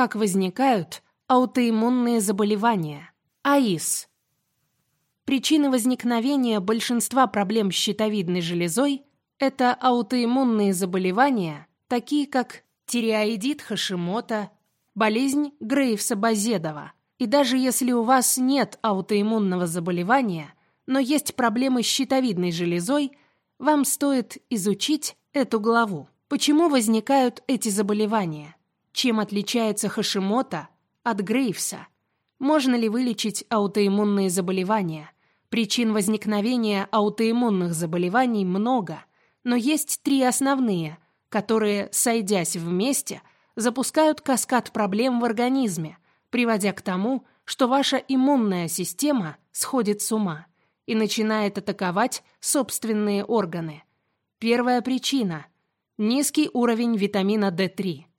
Как возникают аутоиммунные заболевания? АИС. Причины возникновения большинства проблем с щитовидной железой – это аутоиммунные заболевания, такие как тиреоидит Хашимота, болезнь Грейвса-Базедова. И даже если у вас нет аутоиммунного заболевания, но есть проблемы с щитовидной железой, вам стоит изучить эту главу. Почему возникают эти заболевания? Чем отличается Хашимота от Грейвса? Можно ли вылечить аутоиммунные заболевания? Причин возникновения аутоиммунных заболеваний много, но есть три основные, которые, сойдясь вместе, запускают каскад проблем в организме, приводя к тому, что ваша иммунная система сходит с ума и начинает атаковать собственные органы. Первая причина – низкий уровень витамина D3.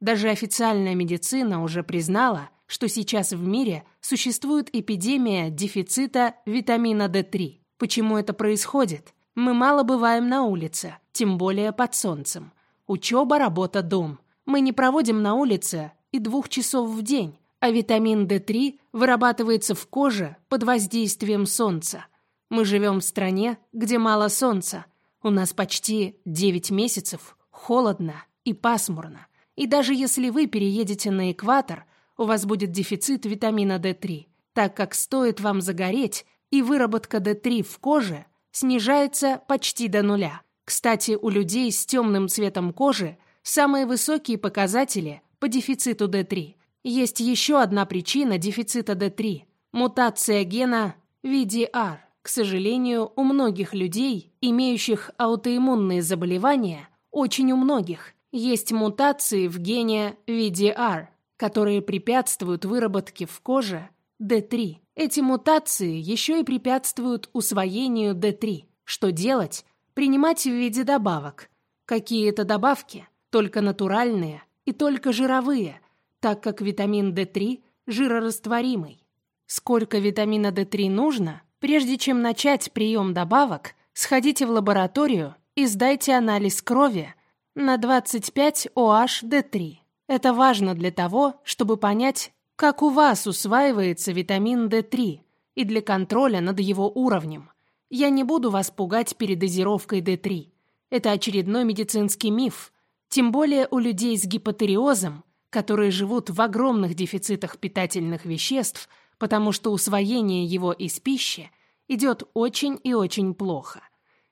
Даже официальная медицина уже признала, что сейчас в мире существует эпидемия дефицита витамина D3. Почему это происходит? Мы мало бываем на улице, тем более под солнцем. Учеба, работа, дом. Мы не проводим на улице и двух часов в день, а витамин D3 вырабатывается в коже под воздействием солнца. Мы живем в стране, где мало солнца. У нас почти 9 месяцев холодно и пасмурно. И даже если вы переедете на экватор, у вас будет дефицит витамина D3, так как стоит вам загореть, и выработка D3 в коже снижается почти до нуля. Кстати, у людей с темным цветом кожи самые высокие показатели по дефициту D3. Есть еще одна причина дефицита D3 – мутация гена VDR. К сожалению, у многих людей, имеющих аутоиммунные заболевания, очень у многих, есть мутации в гене VDR, которые препятствуют выработке в коже D3. Эти мутации еще и препятствуют усвоению D3. Что делать? Принимать в виде добавок. Какие это добавки? Только натуральные и только жировые – так как витамин D3 жирорастворимый. Сколько витамина D3 нужно? Прежде чем начать прием добавок, сходите в лабораторию и сдайте анализ крови на 25 OH-D3. Это важно для того, чтобы понять, как у вас усваивается витамин D3 и для контроля над его уровнем. Я не буду вас пугать передозировкой D3. Это очередной медицинский миф. Тем более у людей с гипотериозом которые живут в огромных дефицитах питательных веществ, потому что усвоение его из пищи идет очень и очень плохо.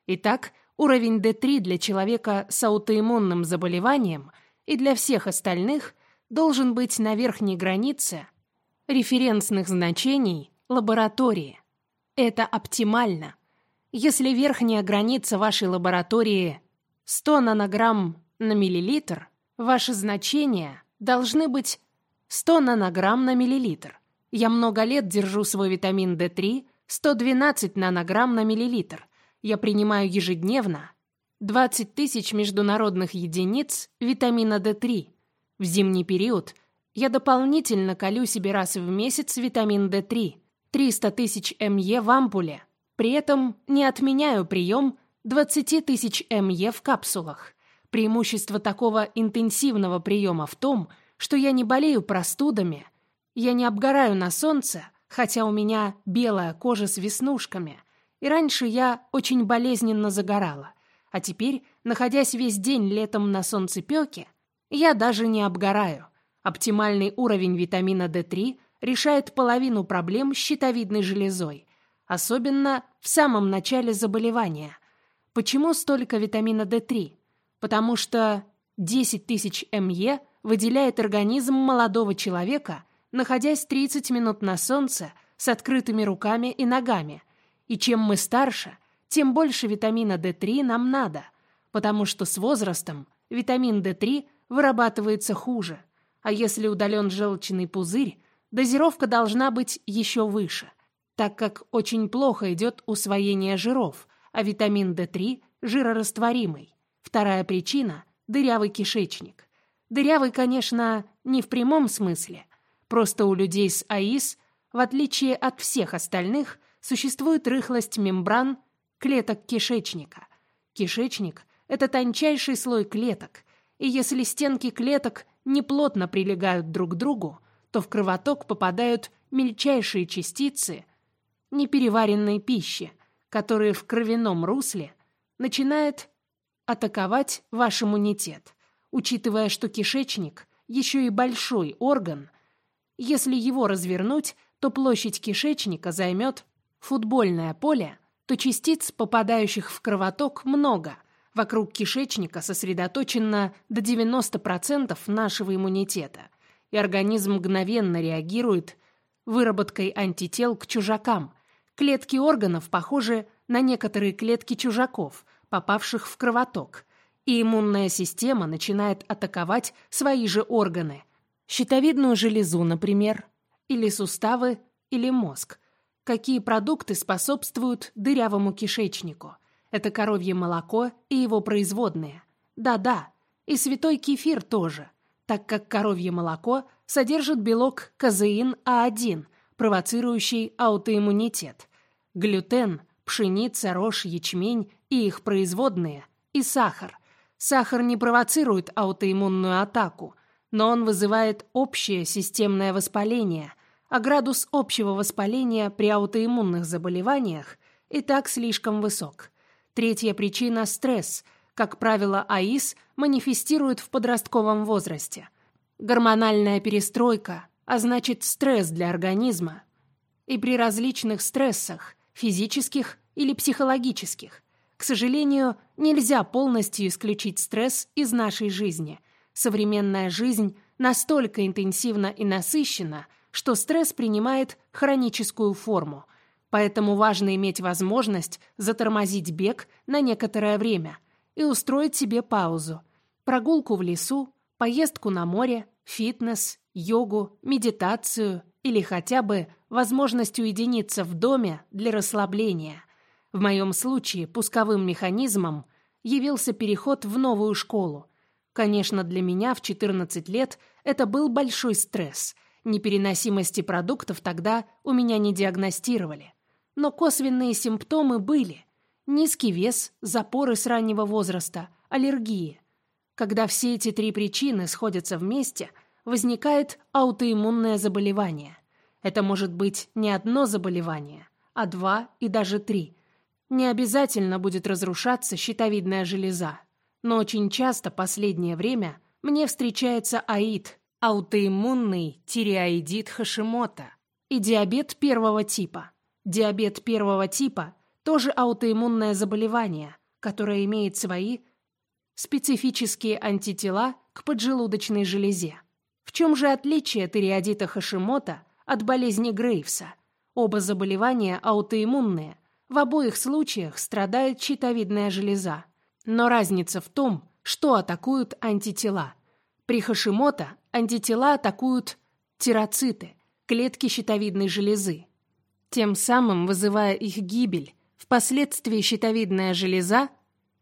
Итак, уровень D3 для человека с аутоиммунным заболеванием и для всех остальных должен быть на верхней границе референсных значений лаборатории. Это оптимально. Если верхняя граница вашей лаборатории 100 нанограмм на миллилитр, ваше значение должны быть 100 нанограмм на миллилитр. Я много лет держу свой витамин D3 112 нанограмм на миллилитр. Я принимаю ежедневно 20 тысяч международных единиц витамина D3. В зимний период я дополнительно колю себе раз в месяц витамин D3 300 тысяч МЕ в ампуле. При этом не отменяю прием 20 тысяч МЕ в капсулах. Преимущество такого интенсивного приема в том, что я не болею простудами, я не обгораю на солнце, хотя у меня белая кожа с веснушками, и раньше я очень болезненно загорала, а теперь, находясь весь день летом на солнцепёке, я даже не обгораю. Оптимальный уровень витамина D3 решает половину проблем с щитовидной железой, особенно в самом начале заболевания. Почему столько витамина D3? потому что 10 тысяч МЕ выделяет организм молодого человека, находясь 30 минут на солнце с открытыми руками и ногами. И чем мы старше, тем больше витамина D3 нам надо, потому что с возрастом витамин D3 вырабатывается хуже, а если удален желчный пузырь, дозировка должна быть еще выше, так как очень плохо идет усвоение жиров, а витамин D3 жирорастворимый. Вторая причина – дырявый кишечник. Дырявый, конечно, не в прямом смысле. Просто у людей с АИС, в отличие от всех остальных, существует рыхлость мембран клеток кишечника. Кишечник – это тончайший слой клеток, и если стенки клеток неплотно прилегают друг к другу, то в кровоток попадают мельчайшие частицы непереваренной пищи, которые в кровяном русле начинают атаковать ваш иммунитет, учитывая, что кишечник еще и большой орган. Если его развернуть, то площадь кишечника займет футбольное поле, то частиц, попадающих в кровоток, много. Вокруг кишечника сосредоточено до 90% нашего иммунитета, и организм мгновенно реагирует выработкой антител к чужакам. Клетки органов похожи на некоторые клетки чужаков, попавших в кровоток, и иммунная система начинает атаковать свои же органы. Щитовидную железу, например, или суставы, или мозг. Какие продукты способствуют дырявому кишечнику? Это коровье молоко и его производные. Да-да, и святой кефир тоже, так как коровье молоко содержит белок казеин А1, провоцирующий аутоиммунитет. Глютен, пшеница, рожь, ячмень и их производные, и сахар. Сахар не провоцирует аутоиммунную атаку, но он вызывает общее системное воспаление, а градус общего воспаления при аутоиммунных заболеваниях и так слишком высок. Третья причина – стресс. Как правило, АИС манифестирует в подростковом возрасте. Гормональная перестройка, а значит стресс для организма. И при различных стрессах, физических или психологических. К сожалению, нельзя полностью исключить стресс из нашей жизни. Современная жизнь настолько интенсивна и насыщена – что стресс принимает хроническую форму, поэтому важно иметь возможность затормозить бег на некоторое время и устроить себе паузу, прогулку в лесу, поездку на море, фитнес, йогу, медитацию или хотя бы возможность уединиться в доме для расслабления. В моем случае пусковым механизмом явился переход в новую школу. Конечно, для меня в 14 лет это был большой стресс – Непереносимости продуктов тогда у меня не диагностировали. Но косвенные симптомы были. Низкий вес, запоры с раннего возраста, аллергии. Когда все эти три причины сходятся вместе, возникает аутоиммунное заболевание. Это может быть не одно заболевание, а два и даже три. Не обязательно будет разрушаться щитовидная железа. Но очень часто последнее время мне встречается аид, аутоиммунный тиреоидит Хашимота и диабет первого типа. Диабет первого типа тоже аутоиммунное заболевание, которое имеет свои специфические антитела к поджелудочной железе. В чем же отличие тиреоидита Хашимота от болезни Грейвса? Оба заболевания аутоиммунные. В обоих случаях страдает щитовидная железа. Но разница в том, что атакуют антитела. При Хашимота антитела атакуют тироциты, клетки щитовидной железы, тем самым вызывая их гибель. Впоследствии щитовидная железа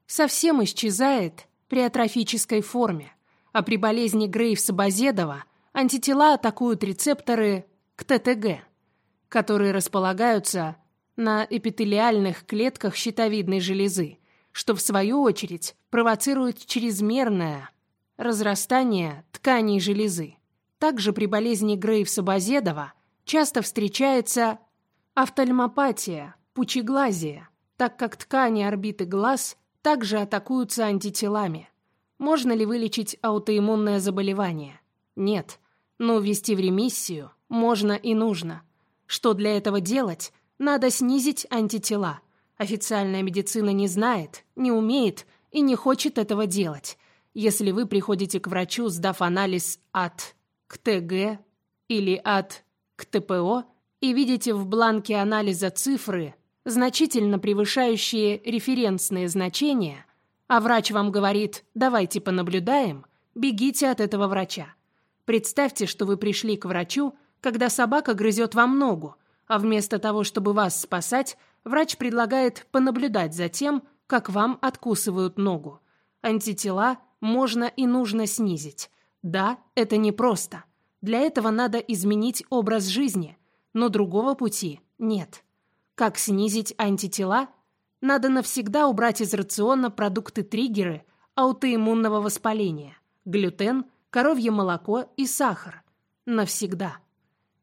совсем исчезает при атрофической форме, а при болезни Грейвса-Базедова антитела атакуют рецепторы к ТТГ, которые располагаются на эпителиальных клетках щитовидной железы, что в свою очередь провоцирует чрезмерное разрастание тканей железы. Также при болезни Грейвса-Базедова часто встречается офтальмопатия, пучеглазие, так как ткани орбиты глаз также атакуются антителами. Можно ли вылечить аутоиммунное заболевание? Нет, но ввести в ремиссию можно и нужно. Что для этого делать? Надо снизить антитела. Официальная медицина не знает, не умеет и не хочет этого делать. Если вы приходите к врачу, сдав анализ от КТГ или от КТПО, и видите в бланке анализа цифры, значительно превышающие референсные значения, а врач вам говорит «давайте понаблюдаем», бегите от этого врача. Представьте, что вы пришли к врачу, когда собака грызет вам ногу, а вместо того, чтобы вас спасать, врач предлагает понаблюдать за тем, как вам откусывают ногу. Антитела можно и нужно снизить. Да, это непросто. Для этого надо изменить образ жизни, но другого пути нет. Как снизить антитела? Надо навсегда убрать из рациона продукты-триггеры аутоиммунного воспаления – глютен, коровье молоко и сахар. Навсегда.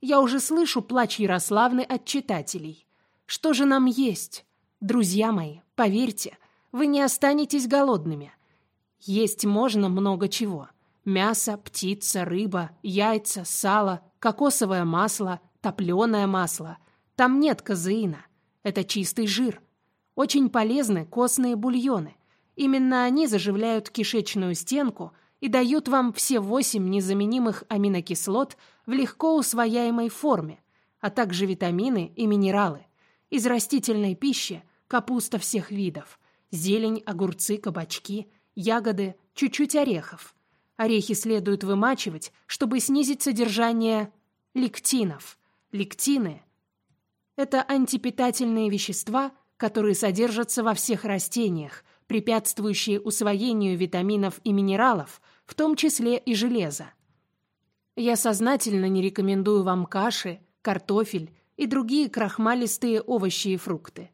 Я уже слышу плач Ярославны от читателей. Что же нам есть? Друзья мои, поверьте, вы не останетесь голодными. Есть можно много чего. Мясо, птица, рыба, яйца, сало, кокосовое масло, топленое масло. Там нет казеина. Это чистый жир. Очень полезны костные бульоны. Именно они заживляют кишечную стенку и дают вам все восемь незаменимых аминокислот в легко усвояемой форме, а также витамины и минералы. Из растительной пищи капуста всех видов, зелень, огурцы, кабачки, ягоды, чуть-чуть орехов. Орехи следует вымачивать, чтобы снизить содержание лектинов. Лектины – это антипитательные вещества, которые содержатся во всех растениях, препятствующие усвоению витаминов и минералов, в том числе и железа. Я сознательно не рекомендую вам каши, картофель и другие крахмалистые овощи и фрукты.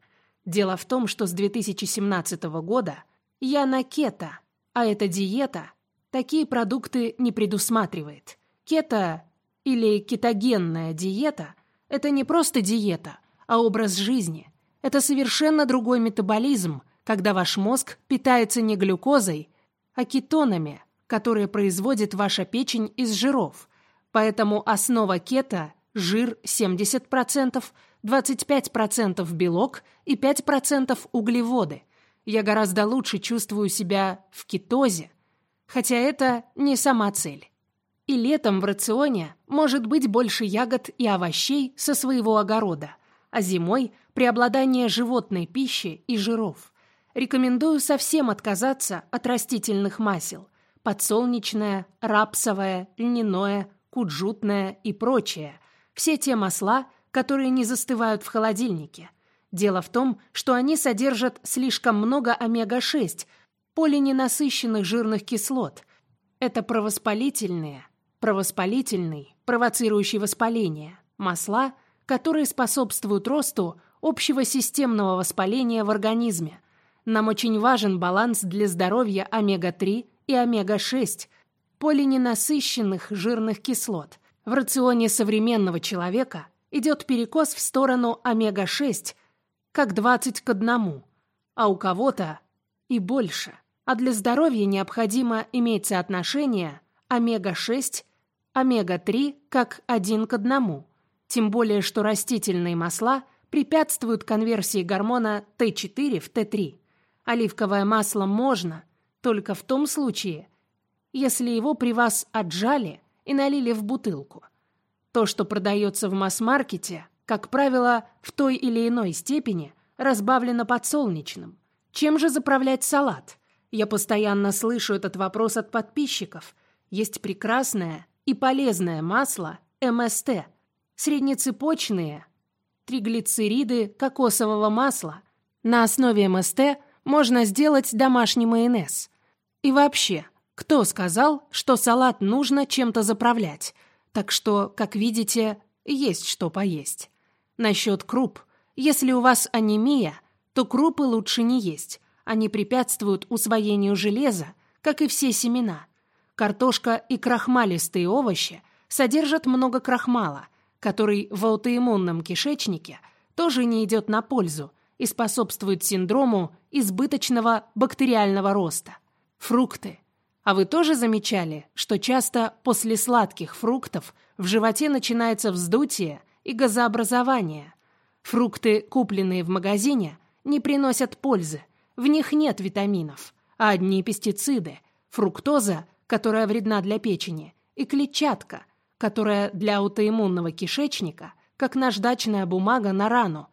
Дело в том, что с 2017 года я на кето, а эта диета такие продукты не предусматривает. Кето или кетогенная диета – это не просто диета, а образ жизни. Это совершенно другой метаболизм, когда ваш мозг питается не глюкозой, а кетонами, которые производит ваша печень из жиров. Поэтому основа кето жир 70%, 25% белок и 5% углеводы. Я гораздо лучше чувствую себя в кетозе, хотя это не сама цель. И летом в рационе может быть больше ягод и овощей со своего огорода, а зимой – преобладание животной пищи и жиров. Рекомендую совсем отказаться от растительных масел – подсолнечное, рапсовое, льняное, куджутное и прочее – все те масла, которые не застывают в холодильнике. Дело в том, что они содержат слишком много омега-6, полиненасыщенных жирных кислот. Это провоспалительные, провоспалительный, провоцирующий воспаление, масла, которые способствуют росту общего системного воспаления в организме. Нам очень важен баланс для здоровья омега-3 и омега-6, полиненасыщенных жирных кислот – в рационе современного человека идет перекос в сторону омега-6, как 20 к 1, а у кого-то и больше. А для здоровья необходимо иметь соотношение омега-6, омега-3 как 1 к 1, тем более что растительные масла препятствуют конверсии гормона Т4 в Т3. Оливковое масло можно, только в том случае, если его при вас отжали – и налили в бутылку. То, что продается в масс-маркете, как правило, в той или иной степени разбавлено подсолнечным. Чем же заправлять салат? Я постоянно слышу этот вопрос от подписчиков. Есть прекрасное и полезное масло МСТ, среднецепочные триглицериды кокосового масла. На основе МСТ можно сделать домашний майонез. И вообще, кто сказал, что салат нужно чем-то заправлять? Так что, как видите, есть что поесть. Насчет круп. Если у вас анемия, то крупы лучше не есть. Они препятствуют усвоению железа, как и все семена. Картошка и крахмалистые овощи содержат много крахмала, который в аутоиммунном кишечнике тоже не идет на пользу и способствует синдрому избыточного бактериального роста. Фрукты – а вы тоже замечали, что часто после сладких фруктов в животе начинается вздутие и газообразование? Фрукты, купленные в магазине, не приносят пользы, в них нет витаминов, а одни пестициды, фруктоза, которая вредна для печени, и клетчатка, которая для аутоиммунного кишечника, как наждачная бумага на рану.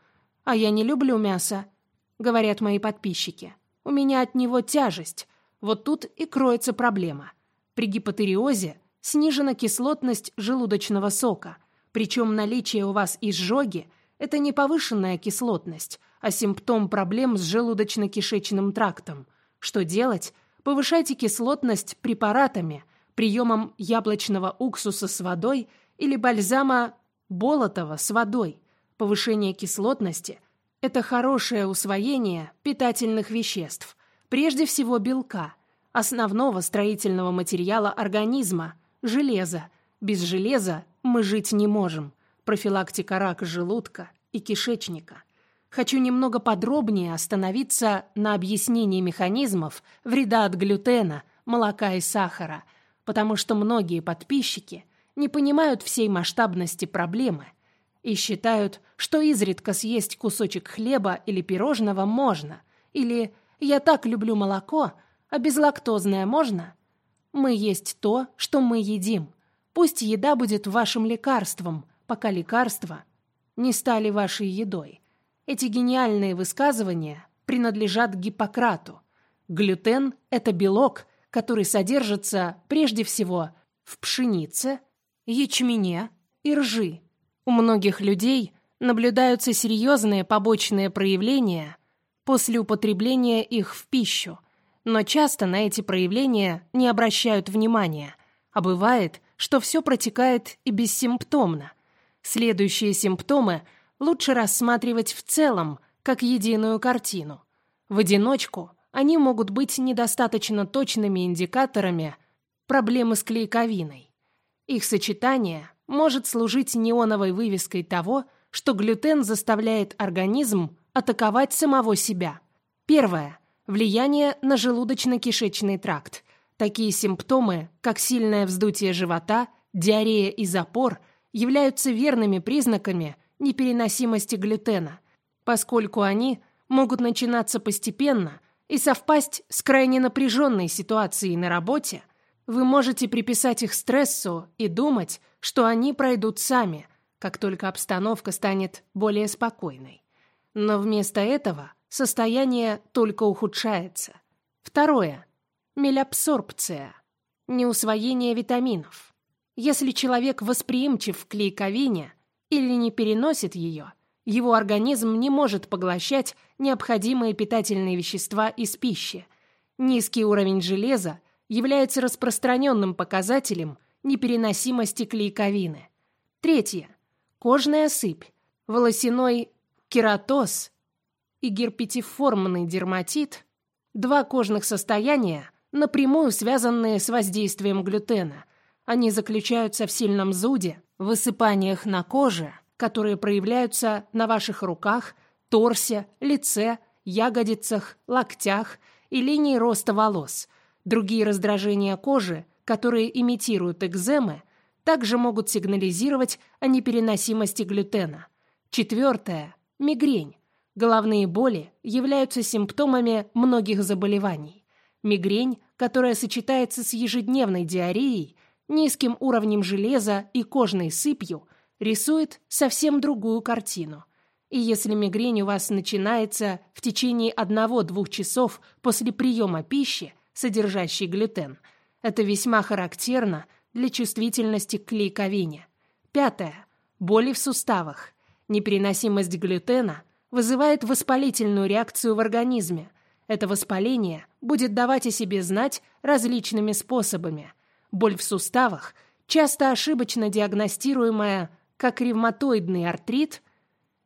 А я не люблю мясо, говорят мои подписчики. У меня от него тяжесть, вот тут и кроется проблема. При гипотериозе снижена кислотность желудочного сока, причем наличие у вас изжоги – это не повышенная кислотность, а симптом проблем с желудочно-кишечным трактом. Что делать? Повышайте кислотность препаратами, приемом яблочного уксуса с водой или бальзама Болотова с водой. Повышение кислотности – это хорошее усвоение питательных веществ – Прежде всего белка. основного строительного материала организма – железа. Без железа мы жить не можем. Профилактика рака желудка и кишечника. Хочу немного подробнее остановиться на объяснении механизмов вреда от глютена, молока и сахара, потому что многие подписчики не понимают всей масштабности проблемы и считают, что изредка съесть кусочек хлеба или пирожного можно, или «я так люблю молоко», а безлактозное можно? Мы есть то, что мы едим. Пусть еда будет вашим лекарством, пока лекарства не стали вашей едой. Эти гениальные высказывания принадлежат Гиппократу. Глютен – это белок, который содержится прежде всего в пшенице, ячмене и ржи. У многих людей наблюдаются серьезные побочные проявления после употребления их в пищу, но часто на эти проявления не обращают внимания, а бывает, что все протекает и бессимптомно. Следующие симптомы лучше рассматривать в целом, как единую картину. В одиночку они могут быть недостаточно точными индикаторами проблемы с клейковиной. Их сочетание может служить неоновой вывеской того, что глютен заставляет организм атаковать самого себя. Первое. Влияние на желудочно-кишечный тракт. Такие симптомы, как сильное вздутие живота, диарея и запор, являются верными признаками непереносимости глютена, поскольку они могут начинаться постепенно и совпасть с крайне напряженной ситуацией на работе, вы можете приписать их стрессу и думать, что они пройдут сами, как только обстановка станет более спокойной. Но вместо этого состояние только ухудшается. Второе. Мелябсорбция. Неусвоение витаминов. Если человек восприимчив к клейковине или не переносит ее, его организм не может поглощать необходимые питательные вещества из пищи. Низкий уровень железа является распространенным показателем непереносимости клейковины. Третье. Кожная сыпь, волосяной кератоз и герпетиформный дерматит – два кожных состояния, напрямую связанные с воздействием глютена. Они заключаются в сильном зуде, высыпаниях на коже, которые проявляются на ваших руках, торсе, лице, ягодицах, локтях и линии роста волос. Другие раздражения кожи, которые имитируют экземы, также могут сигнализировать о непереносимости глютена. Четвертое – мигрень. Головные боли являются симптомами многих заболеваний. Мигрень, которая сочетается с ежедневной диареей, низким уровнем железа и кожной сыпью, рисует совсем другую картину. И если мигрень у вас начинается в течение одного-двух часов после приема пищи, содержащей глютен, это весьма характерно для чувствительности к клейковине. Пятое. Боли в суставах. Непереносимость глютена вызывает воспалительную реакцию в организме. Это воспаление будет давать о себе знать различными способами. Боль в суставах, часто ошибочно диагностируемая как ревматоидный артрит,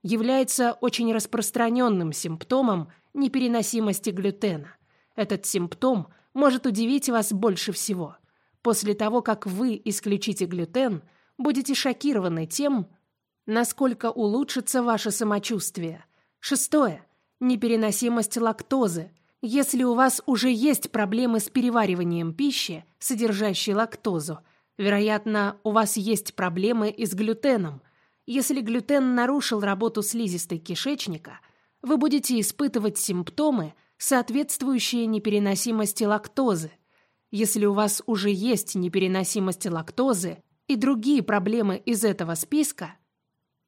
является очень распространенным симптомом непереносимости глютена. Этот симптом может удивить вас больше всего. После того, как вы исключите глютен, будете шокированы тем, насколько улучшится ваше самочувствие. Шестое. Непереносимость лактозы. Если у вас уже есть проблемы с перевариванием пищи, содержащей лактозу, вероятно, у вас есть проблемы и с глютеном. Если глютен нарушил работу слизистой кишечника, вы будете испытывать симптомы, соответствующие непереносимости лактозы. Если у вас уже есть непереносимость лактозы и другие проблемы из этого списка,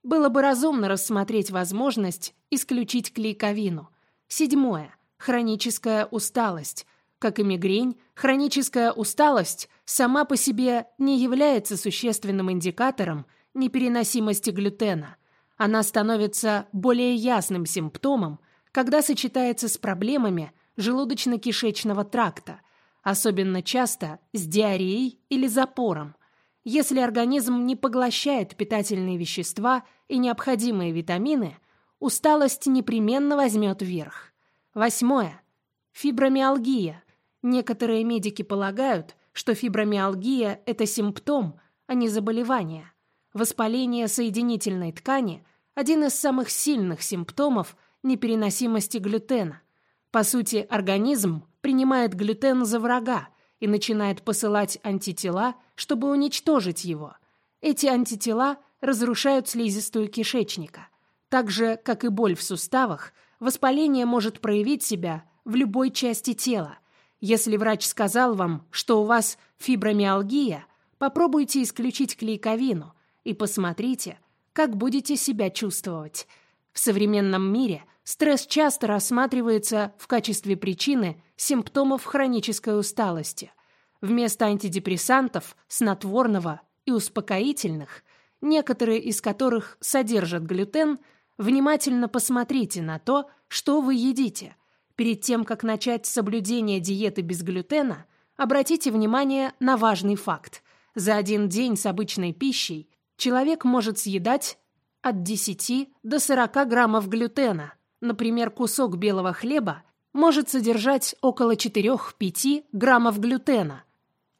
было бы разумно рассмотреть возможность исключить клейковину. Седьмое. Хроническая усталость. Как и мигрень, хроническая усталость сама по себе не является существенным индикатором непереносимости глютена. Она становится более ясным симптомом, когда сочетается с проблемами желудочно-кишечного тракта, особенно часто с диареей или запором. Если организм не поглощает питательные вещества и необходимые витамины, усталость непременно возьмет верх. Восьмое. Фибромиалгия. Некоторые медики полагают, что фибромиалгия – это симптом, а не заболевание. Воспаление соединительной ткани – один из самых сильных симптомов непереносимости глютена. По сути, организм принимает глютен за врага и начинает посылать антитела, чтобы уничтожить его. Эти антитела разрушают слизистую кишечника. Так же, как и боль в суставах, воспаление может проявить себя в любой части тела. Если врач сказал вам, что у вас фибромиалгия, попробуйте исключить клейковину и посмотрите, как будете себя чувствовать. В современном мире стресс часто рассматривается в качестве причины симптомов хронической усталости. Вместо антидепрессантов, снотворного и успокоительных, некоторые из которых содержат глютен, внимательно посмотрите на то, что вы едите. Перед тем, как начать соблюдение диеты без глютена, обратите внимание на важный факт. За один день с обычной пищей человек может съедать от 10 до 40 граммов глютена. Например, кусок белого хлеба может содержать около 4-5 граммов глютена,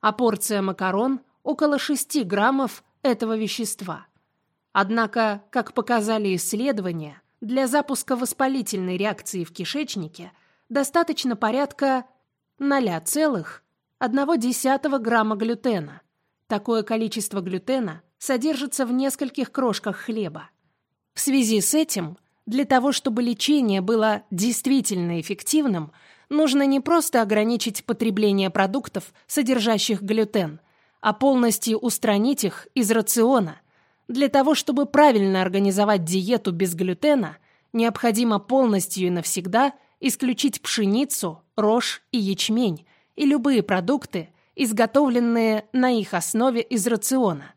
а порция макарон – около 6 граммов этого вещества. Однако, как показали исследования, для запуска воспалительной реакции в кишечнике достаточно порядка 0,1 грамма глютена. Такое количество глютена содержится в нескольких крошках хлеба. В связи с этим, для того, чтобы лечение было действительно эффективным, нужно не просто ограничить потребление продуктов, содержащих глютен – а полностью устранить их из рациона. Для того, чтобы правильно организовать диету без глютена, необходимо полностью и навсегда исключить пшеницу, рожь и ячмень и любые продукты, изготовленные на их основе из рациона.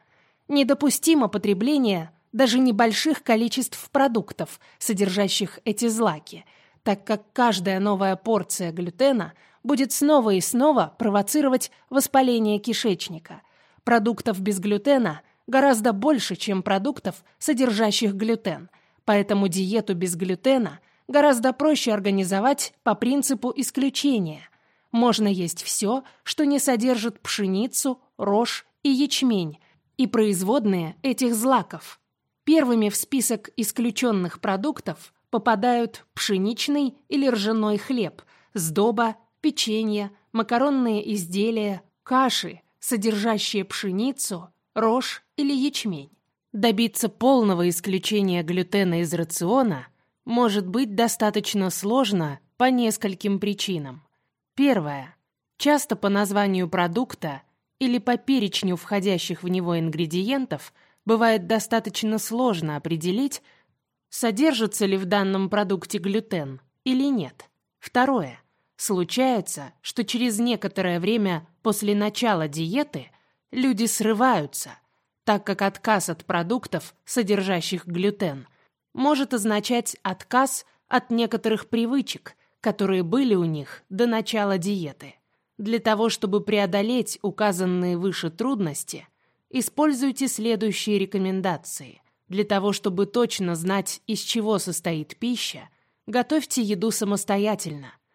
Недопустимо потребление даже небольших количеств продуктов, содержащих эти злаки, так как каждая новая порция глютена – будет снова и снова провоцировать воспаление кишечника. Продуктов без глютена гораздо больше, чем продуктов, содержащих глютен, поэтому диету без глютена гораздо проще организовать по принципу исключения. Можно есть все, что не содержит пшеницу, рожь и ячмень, и производные этих злаков. Первыми в список исключенных продуктов попадают пшеничный или ржаной хлеб, сдоба печенье, макаронные изделия, каши, содержащие пшеницу, рожь или ячмень. Добиться полного исключения глютена из рациона может быть достаточно сложно по нескольким причинам. Первое. Часто по названию продукта или по перечню входящих в него ингредиентов бывает достаточно сложно определить, содержится ли в данном продукте глютен или нет. Второе. Случается, что через некоторое время после начала диеты люди срываются, так как отказ от продуктов, содержащих глютен, может означать отказ от некоторых привычек, которые были у них до начала диеты. Для того, чтобы преодолеть указанные выше трудности, используйте следующие рекомендации. Для того, чтобы точно знать, из чего состоит пища, готовьте еду самостоятельно –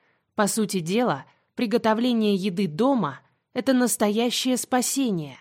по сути дела, приготовление еды дома – это настоящее спасение.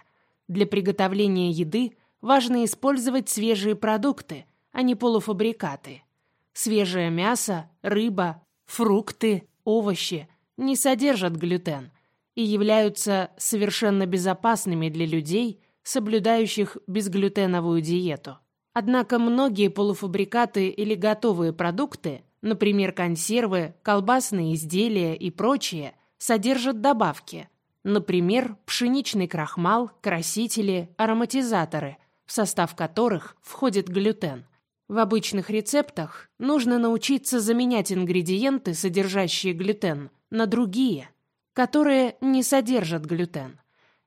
Для приготовления еды важно использовать свежие продукты, а не полуфабрикаты. Свежее мясо, рыба, фрукты, овощи не содержат глютен и являются совершенно безопасными для людей, соблюдающих безглютеновую диету. Однако многие полуфабрикаты или готовые продукты например, консервы, колбасные изделия и прочее, содержат добавки, например, пшеничный крахмал, красители, ароматизаторы, в состав которых входит глютен. В обычных рецептах нужно научиться заменять ингредиенты, содержащие глютен, на другие, которые не содержат глютен.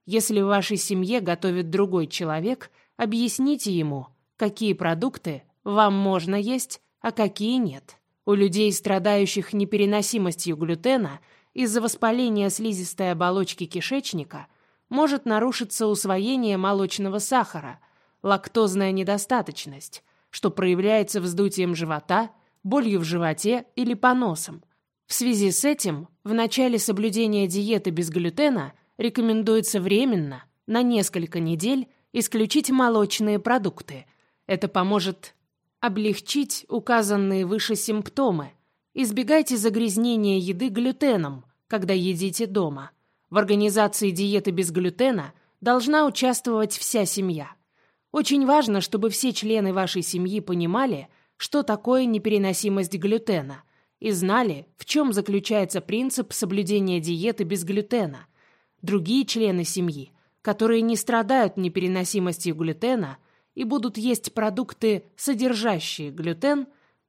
Если в вашей семье готовит другой человек, объясните ему, какие продукты вам можно есть, а какие нет. У людей, страдающих непереносимостью глютена, из-за воспаления слизистой оболочки кишечника может нарушиться усвоение молочного сахара, лактозная недостаточность, что проявляется вздутием живота, болью в животе или поносом. В связи с этим в начале соблюдения диеты без глютена рекомендуется временно, на несколько недель, исключить молочные продукты. Это поможет облегчить указанные выше симптомы. Избегайте загрязнения еды глютеном, когда едите дома. В организации диеты без глютена должна участвовать вся семья. Очень важно, чтобы все члены вашей семьи понимали, что такое непереносимость глютена, и знали, в чем заключается принцип соблюдения диеты без глютена. Другие члены семьи, которые не страдают непереносимостью глютена и будут есть продукты, содержащие глютен,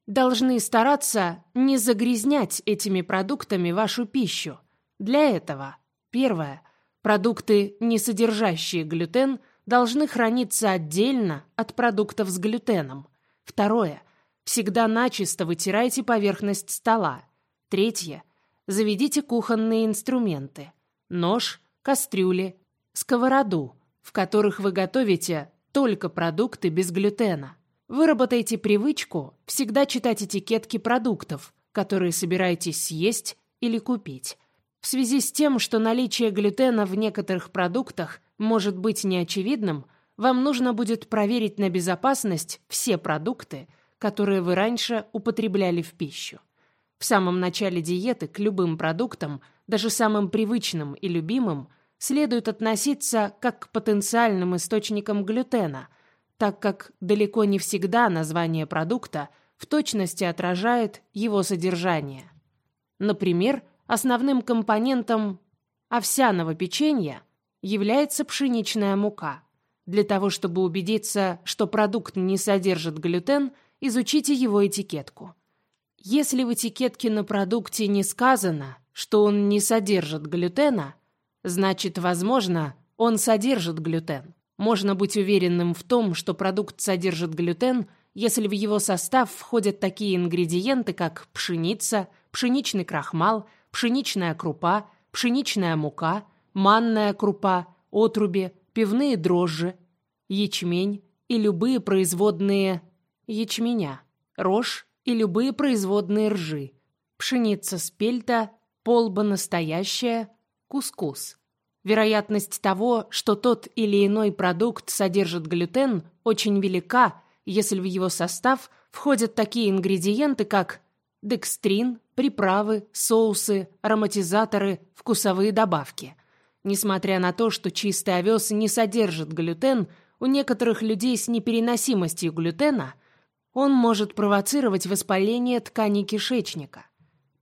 должны стараться не загрязнять этими продуктами вашу пищу. Для этого, первое, продукты, не содержащие глютен – должны храниться отдельно от продуктов с глютеном. Второе. Всегда начисто вытирайте поверхность стола. Третье. Заведите кухонные инструменты. Нож, кастрюли, сковороду, в которых вы готовите только продукты без глютена. Выработайте привычку всегда читать этикетки продуктов, которые собираетесь съесть или купить. В связи с тем, что наличие глютена в некоторых продуктах может быть неочевидным, вам нужно будет проверить на безопасность все продукты, которые вы раньше употребляли в пищу. В самом начале диеты к любым продуктам, даже самым привычным и любимым, следует относиться как к потенциальным источникам глютена, так как далеко не всегда название продукта в точности отражает его содержание. Например, основным компонентом овсяного печенья – является пшеничная мука. Для того, чтобы убедиться, что продукт не содержит глютен, изучите его этикетку. Если в этикетке на продукте не сказано, что он не содержит глютена, значит, возможно, он содержит глютен. Можно быть уверенным в том, что продукт содержит глютен, если в его состав входят такие ингредиенты, как пшеница, пшеничный крахмал, пшеничная крупа, пшеничная мука – манная крупа, отруби, пивные дрожжи, ячмень и любые производные ячменя, рожь и любые производные ржи, пшеница спельта, полба настоящая, кускус. Вероятность того, что тот или иной продукт содержит глютен, очень велика, если в его состав входят такие ингредиенты, как декстрин, приправы, соусы, ароматизаторы, вкусовые добавки – Несмотря на то, что чистый овес не содержит глютен, у некоторых людей с непереносимостью глютена он может провоцировать воспаление тканей кишечника.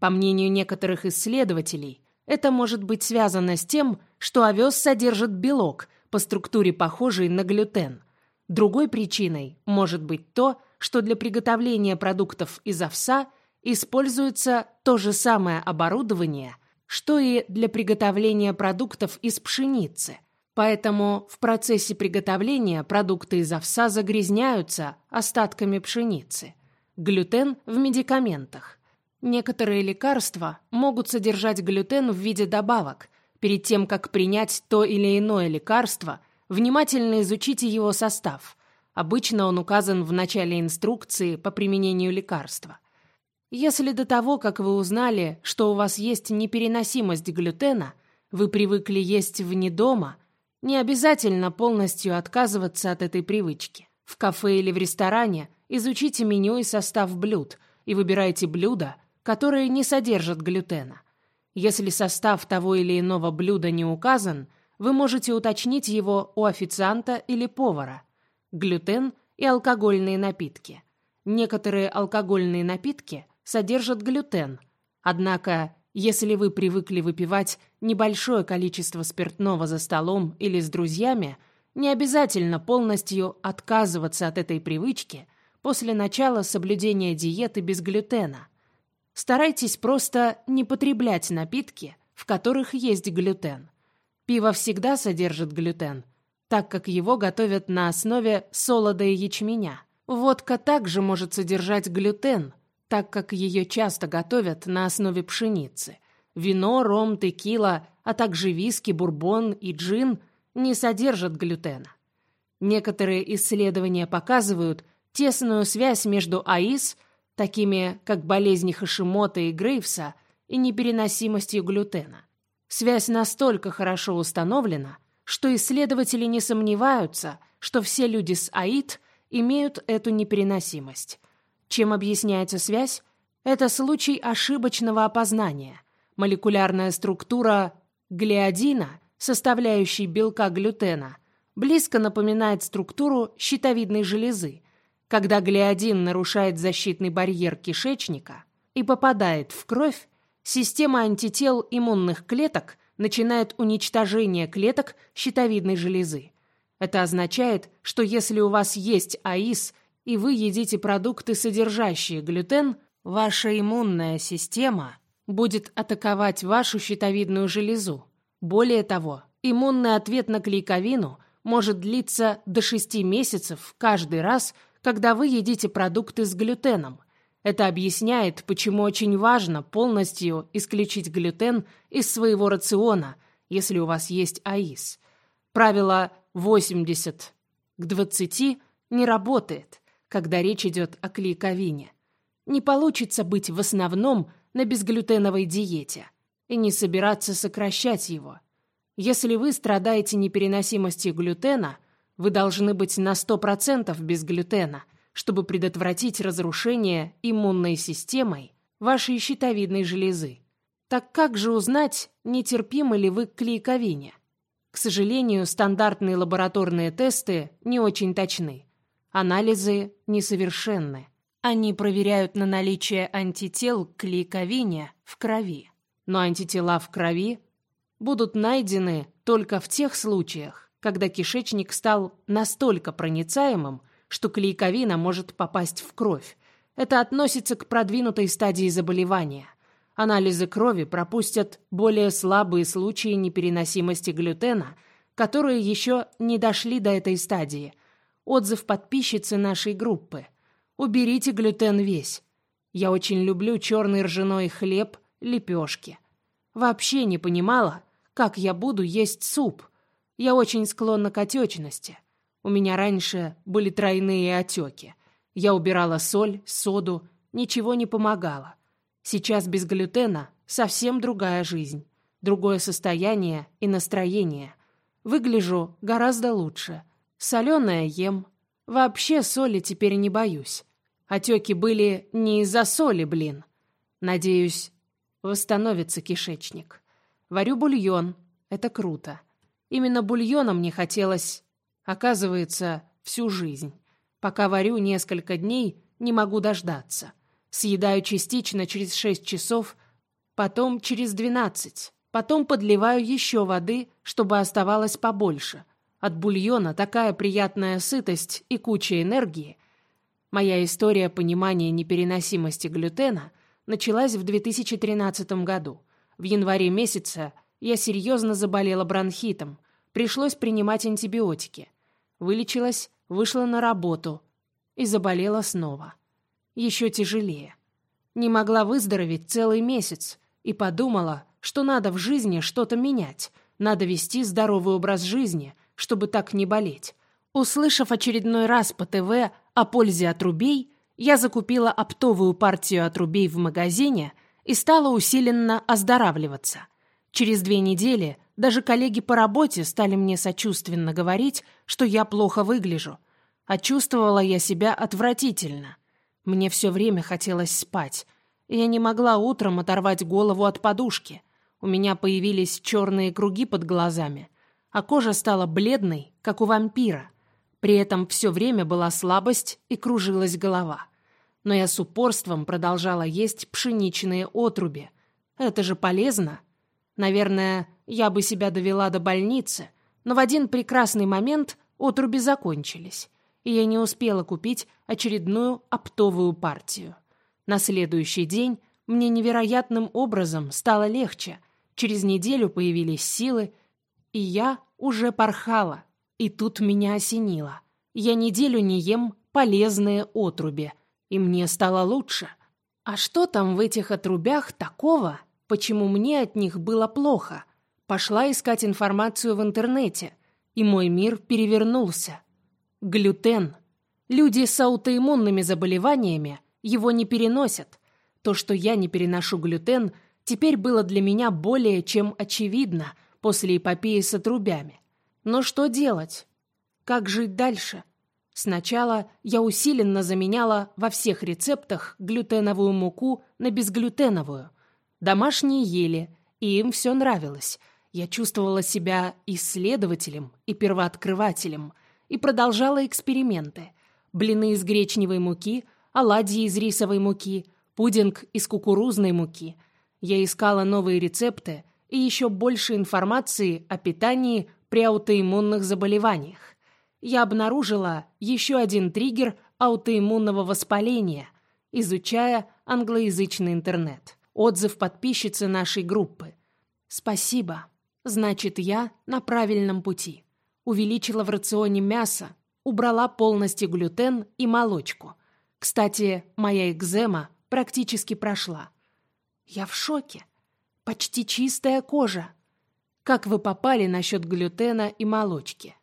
По мнению некоторых исследователей, это может быть связано с тем, что овес содержит белок, по структуре похожий на глютен. Другой причиной может быть то, что для приготовления продуктов из овса используется то же самое оборудование, что и для приготовления продуктов из пшеницы. Поэтому в процессе приготовления продукты из овса загрязняются остатками пшеницы. Глютен в медикаментах. Некоторые лекарства могут содержать глютен в виде добавок. Перед тем, как принять то или иное лекарство, внимательно изучите его состав. Обычно он указан в начале инструкции по применению лекарства – если до того, как вы узнали, что у вас есть непереносимость глютена, вы привыкли есть вне дома, не обязательно полностью отказываться от этой привычки. В кафе или в ресторане изучите меню и состав блюд и выбирайте блюда, которые не содержат глютена. Если состав того или иного блюда не указан, вы можете уточнить его у официанта или повара. Глютен и алкогольные напитки. Некоторые алкогольные напитки – содержат глютен. Однако, если вы привыкли выпивать небольшое количество спиртного за столом или с друзьями, не обязательно полностью отказываться от этой привычки после начала соблюдения диеты без глютена. Старайтесь просто не потреблять напитки, в которых есть глютен. Пиво всегда содержит глютен, так как его готовят на основе солода и ячменя. Водка также может содержать глютен, так как ее часто готовят на основе пшеницы. Вино, ром, текила, а также виски, бурбон и джин не содержат глютена. Некоторые исследования показывают тесную связь между АИС, такими как болезни Хашимота и Грейвса, и непереносимостью глютена. Связь настолько хорошо установлена, что исследователи не сомневаются, что все люди с АИД имеют эту непереносимость. Чем объясняется связь? Это случай ошибочного опознания. Молекулярная структура глиадина, составляющей белка глютена, близко напоминает структуру щитовидной железы. Когда глиадин нарушает защитный барьер кишечника и попадает в кровь, система антител иммунных клеток начинает уничтожение клеток щитовидной железы. Это означает, что если у вас есть АИС и вы едите продукты, содержащие глютен, ваша иммунная система будет атаковать вашу щитовидную железу. Более того, иммунный ответ на клейковину может длиться до 6 месяцев каждый раз, когда вы едите продукты с глютеном. Это объясняет, почему очень важно полностью исключить глютен из своего рациона, если у вас есть АИС. Правило 80 к 20 не работает, когда речь идет о клейковине. Не получится быть в основном на безглютеновой диете и не собираться сокращать его. Если вы страдаете непереносимостью глютена, вы должны быть на 100% без глютена, чтобы предотвратить разрушение иммунной системой вашей щитовидной железы. Так как же узнать, нетерпимы ли вы к клейковине? К сожалению, стандартные лабораторные тесты не очень точны. Анализы несовершенны. Они проверяют на наличие антител к клейковине в крови. Но антитела в крови будут найдены только в тех случаях, когда кишечник стал настолько проницаемым, что клейковина может попасть в кровь. Это относится к продвинутой стадии заболевания – Анализы крови пропустят более слабые случаи непереносимости глютена, которые еще не дошли до этой стадии. Отзыв подписчицы нашей группы. Уберите глютен весь. Я очень люблю черный ржаной хлеб, лепешки. Вообще не понимала, как я буду есть суп. Я очень склонна к отечности. У меня раньше были тройные отеки. Я убирала соль, соду, ничего не помогало. Сейчас без глютена совсем другая жизнь, другое состояние и настроение. Выгляжу гораздо лучше. Соленое ем. Вообще соли теперь не боюсь. Отеки были не из-за соли, блин. Надеюсь, восстановится кишечник. Варю бульон. Это круто. Именно бульоном мне хотелось, оказывается, всю жизнь. Пока варю несколько дней, не могу дождаться. Съедаю частично через 6 часов, потом через 12. Потом подливаю еще воды, чтобы оставалось побольше. От бульона такая приятная сытость и куча энергии. Моя история понимания непереносимости глютена началась в 2013 году. В январе месяце я серьезно заболела бронхитом. Пришлось принимать антибиотики. Вылечилась, вышла на работу и заболела снова еще тяжелее. Не могла выздороветь целый месяц и подумала, что надо в жизни что-то менять, надо вести здоровый образ жизни, чтобы так не болеть. Услышав очередной раз по ТВ о пользе отрубей, я закупила оптовую партию отрубей в магазине и стала усиленно оздоравливаться. Через две недели даже коллеги по работе стали мне сочувственно говорить, что я плохо выгляжу, а чувствовала я себя отвратительно. Мне все время хотелось спать. Я не могла утром оторвать голову от подушки. У меня появились черные круги под глазами, а кожа стала бледной, как у вампира. При этом все время была слабость и кружилась голова. Но я с упорством продолжала есть пшеничные отруби. Это же полезно. Наверное, я бы себя довела до больницы, но в один прекрасный момент отруби закончились и я не успела купить очередную оптовую партию. На следующий день мне невероятным образом стало легче. Через неделю появились силы, и я уже порхала. И тут меня осенило. Я неделю не ем полезные отруби, и мне стало лучше. А что там в этих отрубях такого, почему мне от них было плохо? Пошла искать информацию в интернете, и мой мир перевернулся. Глютен. Люди с аутоиммунными заболеваниями его не переносят. То, что я не переношу глютен, теперь было для меня более чем очевидно после эпопеи с отрубями. Но что делать? Как жить дальше? Сначала я усиленно заменяла во всех рецептах глютеновую муку на безглютеновую. Домашние ели, и им все нравилось. Я чувствовала себя исследователем и первооткрывателем и продолжала эксперименты. Блины из гречневой муки, оладьи из рисовой муки, пудинг из кукурузной муки. Я искала новые рецепты и еще больше информации о питании при аутоиммунных заболеваниях. Я обнаружила еще один триггер аутоиммунного воспаления, изучая англоязычный интернет. Отзыв подписчицы нашей группы. «Спасибо. Значит, я на правильном пути». Увеличила в рационе мясо, убрала полностью глютен и молочку. Кстати, моя экзема практически прошла. Я в шоке. Почти чистая кожа. Как вы попали насчет глютена и молочки?